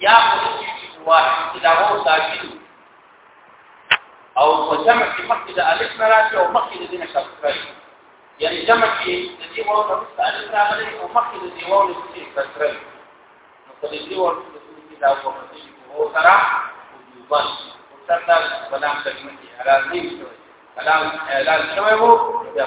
یا خصوصی چې واحد تلاوه ساکن او په جمع کې مخکې د الف نه راځي او مخکې د دینه شرط راځي یعنی جمع کې د دې وو په څیر الف راغلي او مخکې د دې وو په څیر شرط راځي نو په دې وو په څیر کې دا وو په څیر او سره وجوبان او څنګه بلام کلمه کې حلال نه شوی کلام حلال شوی وو بیا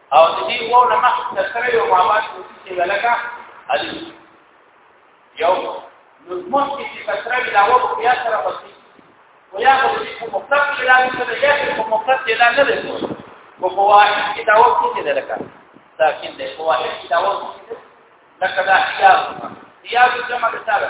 او د دې وو نه مخ ته سره یو معاملات چې لکه علي یو نو موږ چې کثره ویلا وو بیا سره پسی او یا په دې په مطلق کې لا څه دی یا په مطلق کې لا نه دی او په واحد کې دا وو چې دی لکه ساکن دی په واحد کې دا وو چې لکه دا خیال خیال جمع ده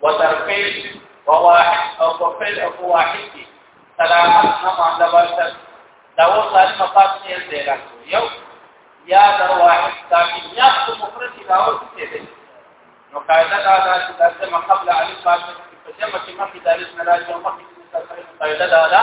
وترفيل وواحد او وفيل او واحد دي سلامت نه مانده ورته دا و ساري مفاد نه دی راځو یو یا در واحد تاکي یا څو مفرد دي راو څه دي نو قاعده دا ده چې د سم قبل الف باندې په جمع کې مخکې د الف نه راځي او مخکې د قاعده دا ده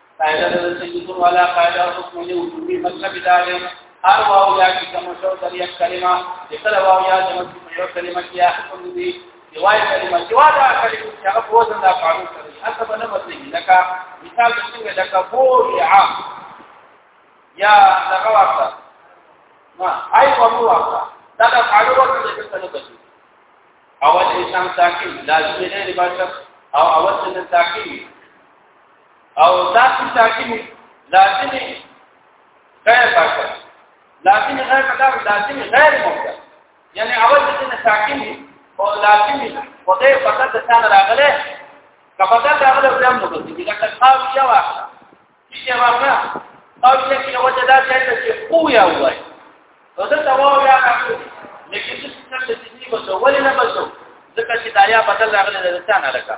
قاعده د سیدون والا قاعده او حکم له وجودي مطلب دا دی هر واو یا چې کوم شو د یک کلمه چې کله واو یا د یو کلمه کې حکم دی یوای کلمه چې وا دا کلمه چې هغه په وزن دا قانون کوي هڅه به نه بدلي لکه مثال څنګه لکه بورعا یا دغه واقع ما آی ورو واقع دا د قانون ورته د څه نه بدلي اول انسان ساکن لازمي نه لباس او اول انسان ساکن او دا چې ساکن لازم غیر پاکه لازم غیر پاکه لازم غیر ممکن یعنی اول چې ساکن او لازم خدای فقط د ثان راغله کپدا دا غل پرم نو دي دا تاسو بیا واخله چې واخله او چې کې وجه دا چې قوه یا وای نو دا تواو یا کاکو لیکن چې څنګه چې دې وسو ولې نه وسو ځکه چې دا یا بدل راغله د ثان لکه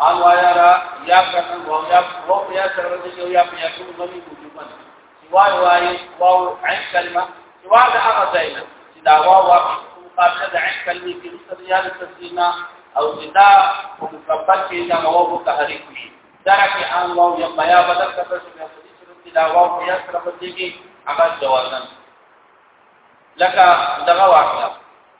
او آیا را یا کنن او یا او یا سره دې یو یا په یقین باندې کوی باندې وای وای واو عین کلمه سوا د هغه ځای نه چې دا واو واقع مقابله د عین کلمې کې رسد یا د تسلینا او جدا په مقابل کې دا واو په تحریک وي درک ان واو یا بیا بدل کړو چې د دې سره چې دا واو یا سره بدلږي هغه جوازن لکه دغه واقعه